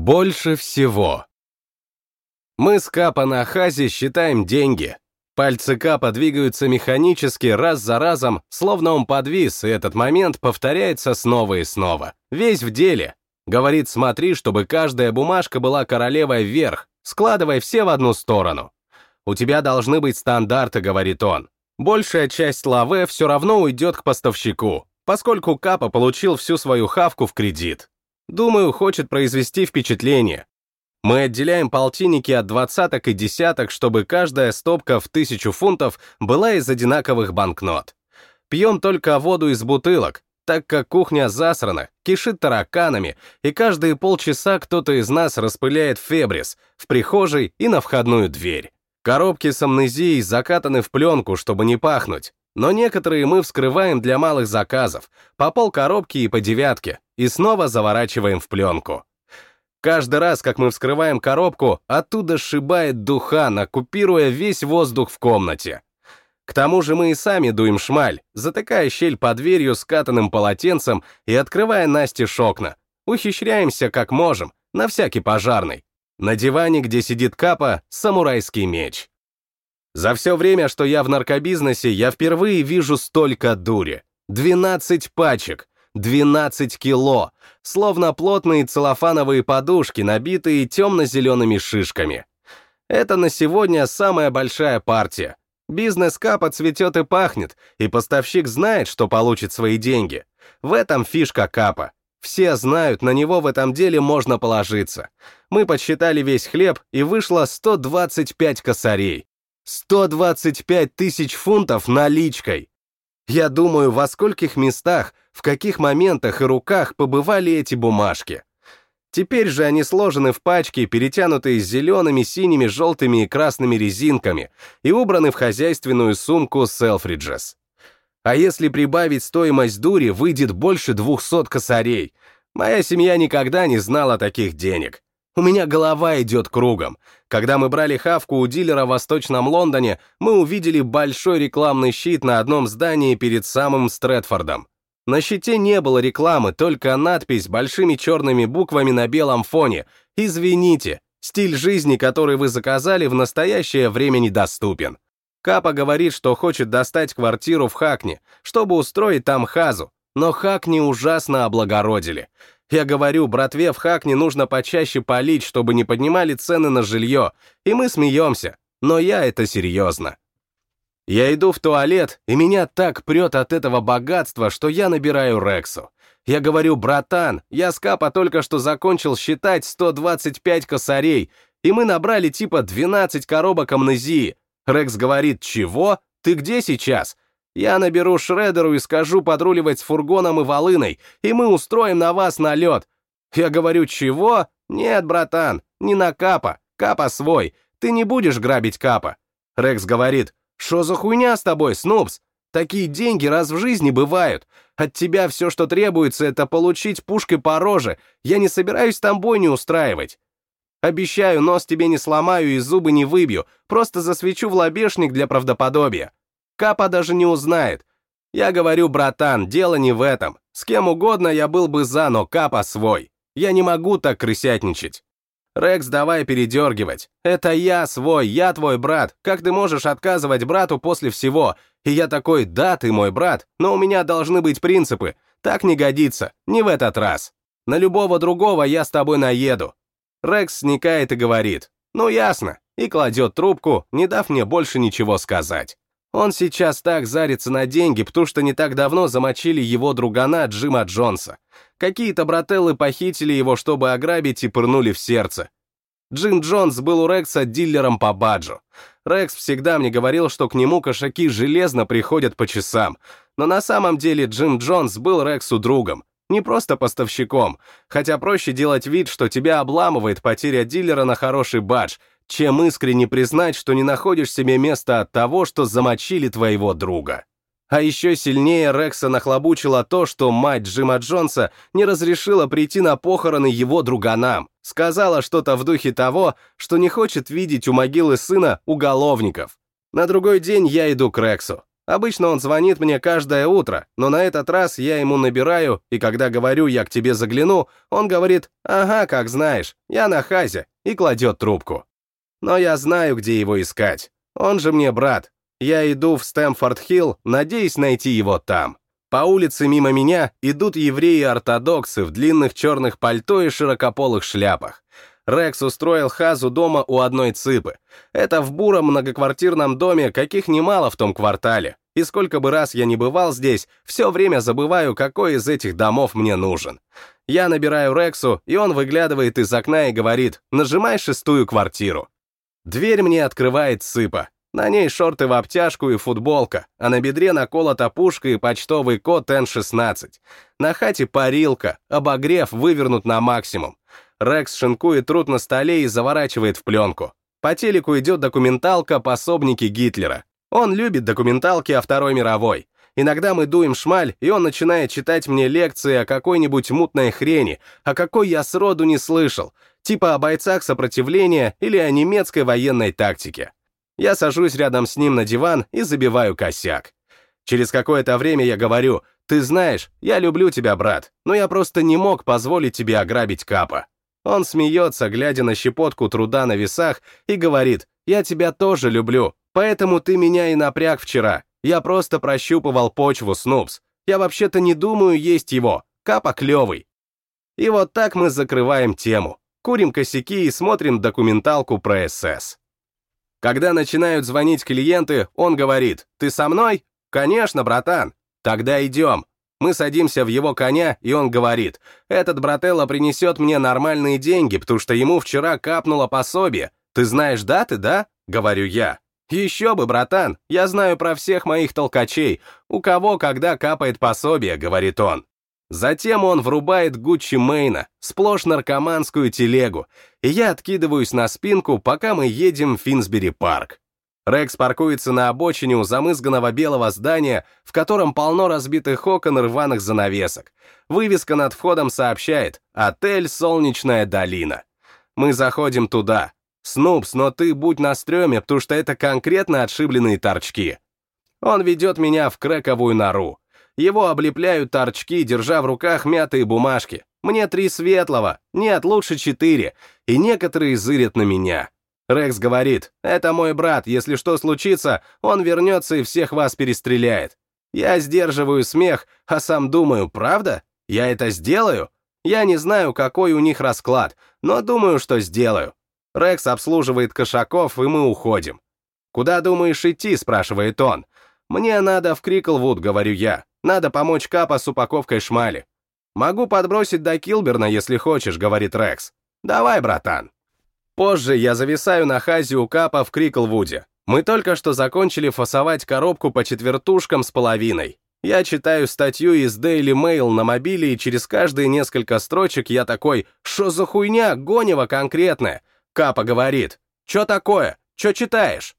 Больше всего. Мы с Капа на хазе считаем деньги. Пальцы Капа двигаются механически раз за разом, словно он подвис, и этот момент повторяется снова и снова. Весь в деле. Говорит, смотри, чтобы каждая бумажка была королевой вверх, складывай все в одну сторону. У тебя должны быть стандарты, говорит он. Большая часть лаве все равно уйдет к поставщику, поскольку Капа получил всю свою хавку в кредит. Думаю, хочет произвести впечатление. Мы отделяем полтинники от двадцаток и десяток, чтобы каждая стопка в тысячу фунтов была из одинаковых банкнот. Пьем только воду из бутылок, так как кухня засрана, кишит тараканами, и каждые полчаса кто-то из нас распыляет фебрис в прихожей и на входную дверь. Коробки с амнезией закатаны в пленку, чтобы не пахнуть, но некоторые мы вскрываем для малых заказов, по пол коробки и по девятке, и снова заворачиваем в пленку. Каждый раз, как мы вскрываем коробку, оттуда сшибает духан, оккупируя весь воздух в комнате. К тому же мы и сами дуем шмаль, затыкая щель под дверью скатанным полотенцем и открывая Насте окна. Ухищряемся как можем, на всякий пожарный. На диване, где сидит Капа, самурайский меч. За все время, что я в наркобизнесе, я впервые вижу столько дури. 12 пачек, 12 кило, словно плотные целлофановые подушки, набитые темно-зелеными шишками. Это на сегодня самая большая партия. Бизнес капа цветет и пахнет, и поставщик знает, что получит свои деньги. В этом фишка капа. Все знают, на него в этом деле можно положиться. Мы подсчитали весь хлеб, и вышло 125 косарей. 125 тысяч фунтов наличкой. Я думаю, во скольких местах, в каких моментах и руках побывали эти бумажки. Теперь же они сложены в пачки, перетянутые зелеными, синими, желтыми и красными резинками и убраны в хозяйственную сумку Selfridges. А если прибавить стоимость дури, выйдет больше 200 косарей. Моя семья никогда не знала таких денег. У меня голова идет кругом. Когда мы брали хавку у дилера в Восточном Лондоне, мы увидели большой рекламный щит на одном здании перед самым Стрэдфордом. На щите не было рекламы, только надпись большими черными буквами на белом фоне «Извините, стиль жизни, который вы заказали, в настоящее время недоступен». Капа говорит, что хочет достать квартиру в Хакне, чтобы устроить там хазу, но Хакни ужасно облагородили. Я говорю, братве в Хакне нужно почаще полить, чтобы не поднимали цены на жилье, и мы смеемся, но я это серьезно. Я иду в туалет, и меня так прет от этого богатства, что я набираю Рексу. Я говорю, братан, я с Капа только что закончил считать 125 косарей, и мы набрали типа 12 коробок амнезии. Рекс говорит, чего? Ты где сейчас? Я наберу Шредеру и скажу подруливать с фургоном и волыной, и мы устроим на вас налет. Я говорю, чего? Нет, братан, не на Капа, Капа свой, ты не будешь грабить Капа. Рекс говорит, что за хуйня с тобой, Снупс? Такие деньги раз в жизни бывают. От тебя все, что требуется, это получить пушкой по роже. Я не собираюсь там бойни устраивать. Обещаю, нос тебе не сломаю и зубы не выбью, просто засвечу в лобешник для правдоподобия. Капа даже не узнает. Я говорю, братан, дело не в этом. С кем угодно я был бы за, но Капа свой. Я не могу так крысятничать. Рекс, давай передергивать. Это я свой, я твой брат. Как ты можешь отказывать брату после всего? И я такой, да, ты мой брат, но у меня должны быть принципы. Так не годится, не в этот раз. На любого другого я с тобой наеду. Рекс сникает и говорит, ну ясно, и кладет трубку, не дав мне больше ничего сказать. Он сейчас так зарится на деньги, потому что не так давно замочили его другана Джима Джонса. Какие-то брателлы похитили его, чтобы ограбить и пырнули в сердце. Джим Джонс был у Рекса дилером по баджу. Рекс всегда мне говорил, что к нему кошаки железно приходят по часам, но на самом деле Джим Джонс был Рексу другом, не просто поставщиком, хотя проще делать вид, что тебя обламывает потеря дилера на хороший бадж, чем искренне признать, что не находишь себе места от того, что замочили твоего друга. А еще сильнее Рекса нахлобучило то, что мать Джима Джонса не разрешила прийти на похороны его друганам. Сказала что-то в духе того, что не хочет видеть у могилы сына уголовников. На другой день я иду к Рексу. Обычно он звонит мне каждое утро, но на этот раз я ему набираю, и когда говорю «я к тебе загляну», он говорит «ага, как знаешь, я на хазе» и кладет трубку. Но я знаю, где его искать. Он же мне брат. Я иду в Стэмфорд-Хилл, надеясь найти его там. По улице мимо меня идут евреи-ортодоксы в длинных черных пальто и широкополых шляпах. Рекс устроил хазу дома у одной цыпы. Это в буром многоквартирном доме, каких немало в том квартале. И сколько бы раз я не бывал здесь, все время забываю, какой из этих домов мне нужен. Я набираю Рексу, и он выглядывает из окна и говорит «нажимай шестую квартиру». Дверь мне открывает цыпа. На ней шорты в обтяжку и футболка, а на бедре наколота пушка и почтовый код Н-16. На хате парилка, обогрев вывернут на максимум. Рекс шинкует труд на столе и заворачивает в пленку. По телеку идет документалка «Пособники Гитлера». Он любит документалки о Второй мировой. Иногда мы дуем шмаль, и он начинает читать мне лекции о какой-нибудь мутной хрени, о какой я сроду не слышал, типа о бойцах сопротивления или о немецкой военной тактике. Я сажусь рядом с ним на диван и забиваю косяк. Через какое-то время я говорю, «Ты знаешь, я люблю тебя, брат, но я просто не мог позволить тебе ограбить Капа». Он смеется, глядя на щепотку труда на весах, и говорит, «Я тебя тоже люблю, поэтому ты меня и напряг вчера. Я просто прощупывал почву, Снупс. Я вообще-то не думаю есть его. Капа клевый». И вот так мы закрываем тему, курим косяки и смотрим документалку про СС. Когда начинают звонить клиенты, он говорит, «Ты со мной?» «Конечно, братан». «Тогда идем». Мы садимся в его коня, и он говорит, «Этот брателло принесет мне нормальные деньги, потому что ему вчера капнуло пособие. Ты знаешь даты, да?» — говорю я. «Еще бы, братан, я знаю про всех моих толкачей. У кого когда капает пособие», — говорит он. Затем он врубает Гуччи Мейна, сплошь наркоманскую телегу, и я откидываюсь на спинку, пока мы едем в Финсбери-парк. Рекс паркуется на обочине у замызганного белого здания, в котором полно разбитых окон и рваных занавесок. Вывеска над входом сообщает «Отель Солнечная долина». Мы заходим туда. «Снупс, но ты будь на стреме, потому что это конкретно отшибленные торчки». Он ведет меня в крэковую нору. Его облепляют торчки, держа в руках мятые бумажки. Мне три светлого, нет, лучше четыре, и некоторые зырят на меня. Рекс говорит, это мой брат, если что случится, он вернется и всех вас перестреляет. Я сдерживаю смех, а сам думаю, правда? Я это сделаю? Я не знаю, какой у них расклад, но думаю, что сделаю. Рекс обслуживает кошаков, и мы уходим. «Куда думаешь идти?» — спрашивает он. «Мне надо в Криклвуд», — говорю я. «Надо помочь Капа с упаковкой шмали». «Могу подбросить до Килберна, если хочешь», — говорит Рекс. «Давай, братан». Позже я зависаю на хазе у Капа в Криклвуде. Мы только что закончили фасовать коробку по четвертушкам с половиной. Я читаю статью из Daily Mail на мобиле, и через каждые несколько строчек я такой «Шо за хуйня? Гонева конкретная!» Капа говорит «Чё такое? Чё читаешь?»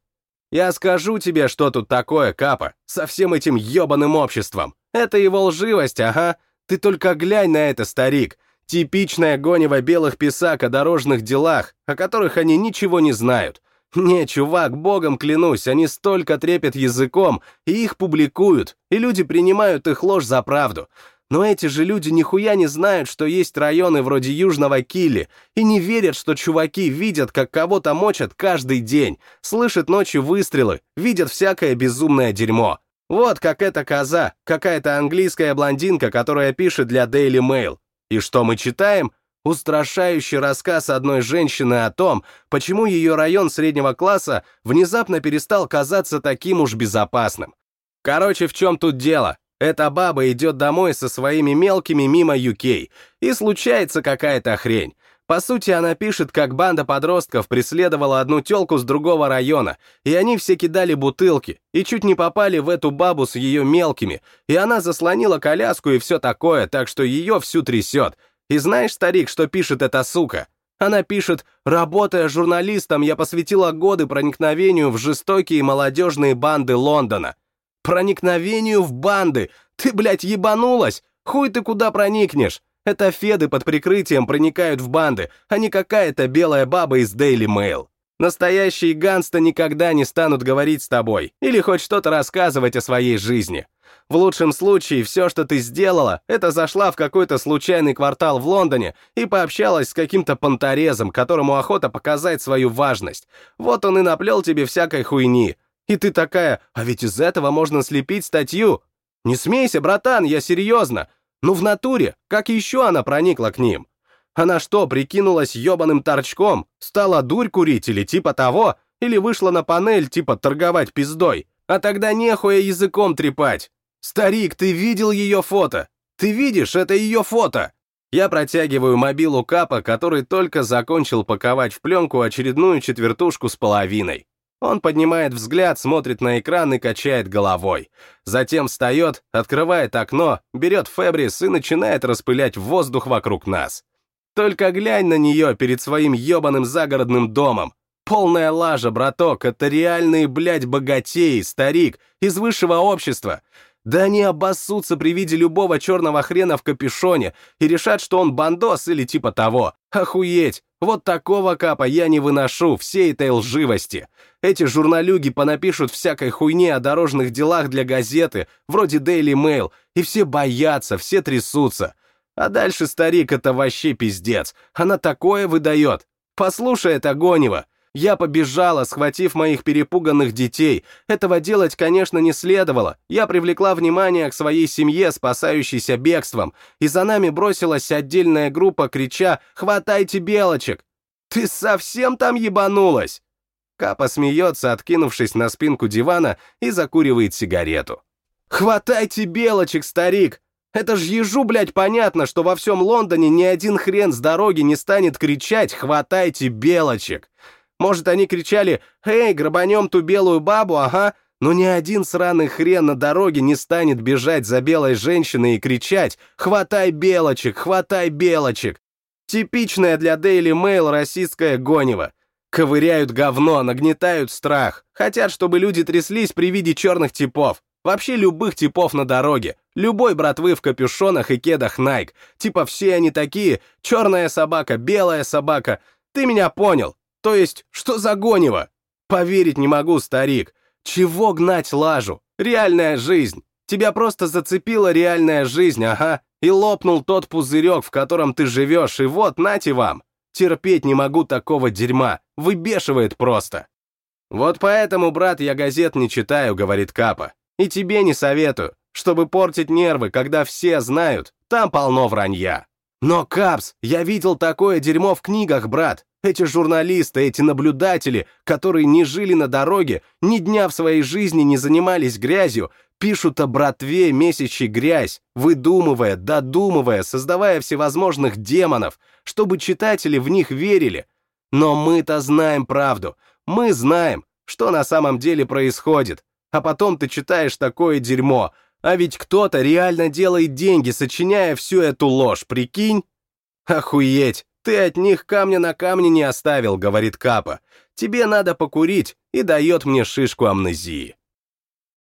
Я скажу тебе, что тут такое, Капа, со всем этим ёбаным обществом. Это его лживость, ага. Ты только глянь на это, старик. Типичная гонева белых писак о дорожных делах, о которых они ничего не знают. Не, чувак, богом клянусь, они столько трепят языком, и их публикуют, и люди принимают их ложь за правду. Но эти же люди нихуя не знают, что есть районы вроде Южного Килли, и не верят, что чуваки видят, как кого-то мочат каждый день, слышат ночью выстрелы, видят всякое безумное дерьмо. Вот как эта коза, какая-то английская блондинка, которая пишет для Daily Mail. И что мы читаем? Устрашающий рассказ одной женщины о том, почему ее район среднего класса внезапно перестал казаться таким уж безопасным. Короче, в чем тут дело? Эта баба идет домой со своими мелкими мимо UK, и случается какая-то хрень. По сути, она пишет, как банда подростков преследовала одну телку с другого района, и они все кидали бутылки, и чуть не попали в эту бабу с ее мелкими, и она заслонила коляску и все такое, так что ее всю трясет. И знаешь, старик, что пишет эта сука? Она пишет, работая журналистом, я посвятила годы проникновению в жестокие молодежные банды Лондона. Проникновению в банды? Ты, блядь, ебанулась? Хуй ты куда проникнешь? Это феды под прикрытием проникают в банды, а не какая-то белая баба из Daily Mail. Настоящие ганста никогда не станут говорить с тобой или хоть что-то рассказывать о своей жизни. В лучшем случае, все, что ты сделала, это зашла в какой-то случайный квартал в Лондоне и пообщалась с каким-то понторезом, которому охота показать свою важность. Вот он и наплел тебе всякой хуйни. И ты такая, а ведь из этого можно слепить статью. Не смейся, братан, я серьезно. Ну в натуре, как еще она проникла к ним? Она что, прикинулась ебаным торчком? Стала дурь курить или типа того? Или вышла на панель типа торговать пиздой? А тогда нехуя языком трепать. Старик, ты видел ее фото? Ты видишь, это ее фото. Я протягиваю мобилу Капа, который только закончил паковать в пленку очередную четвертушку с половиной. Он поднимает взгляд, смотрит на экран и качает головой. Затем встает, открывает окно, берет Фебрис и начинает распылять воздух вокруг нас. Только глянь на нее перед своим ебаным загородным домом. Полная лажа, браток, это реальные, блядь, богатеи, старик, из высшего общества. Да они обоссутся при виде любого черного хрена в капюшоне и решат, что он бандос или типа того. Охуеть! Вот такого капа я не выношу, всей этой лживости. Эти журналюги понапишут всякой хуйни о дорожных делах для газеты, вроде Daily Mail, и все боятся, все трясутся. А дальше старик это вообще пиздец. Она такое выдает. Послушай это, Гонева. Я побежала, схватив моих перепуганных детей. Этого делать, конечно, не следовало. Я привлекла внимание к своей семье, спасающейся бегством, и за нами бросилась отдельная группа, крича «Хватайте белочек!» «Ты совсем там ебанулась?» Капа смеется, откинувшись на спинку дивана и закуривает сигарету. «Хватайте белочек, старик! Это ж ежу, блядь, понятно, что во всем Лондоне ни один хрен с дороги не станет кричать «Хватайте белочек!» Может, они кричали «Эй, грабанем ту белую бабу, ага!» Но ни один сраный хрен на дороге не станет бежать за белой женщиной и кричать «Хватай белочек, хватай белочек!» Типичная для Daily Mail российская гонева. Ковыряют говно, нагнетают страх. Хотят, чтобы люди тряслись при виде черных типов. Вообще любых типов на дороге. Любой братвы в капюшонах и кедах Nike. Типа все они такие, черная собака, белая собака. Ты меня понял. То есть, что за гонево? Поверить не могу, старик. Чего гнать лажу? Реальная жизнь. Тебя просто зацепила реальная жизнь, ага. И лопнул тот пузырек, в котором ты живешь, и вот, нате вам. Терпеть не могу такого дерьма. Выбешивает просто. Вот поэтому, брат, я газет не читаю, говорит Капа. И тебе не советую, чтобы портить нервы, когда все знают, там полно вранья. Но, Капс, я видел такое дерьмо в книгах, брат. Эти журналисты, эти наблюдатели, которые не жили на дороге, ни дня в своей жизни не занимались грязью, пишут о братве, месящей грязь, выдумывая, додумывая, создавая всевозможных демонов, чтобы читатели в них верили. Но мы-то знаем правду. Мы знаем, что на самом деле происходит а потом ты читаешь такое дерьмо, а ведь кто-то реально делает деньги, сочиняя всю эту ложь, прикинь? Охуеть, ты от них камня на камне не оставил, говорит Капа. Тебе надо покурить и дает мне шишку амнезии.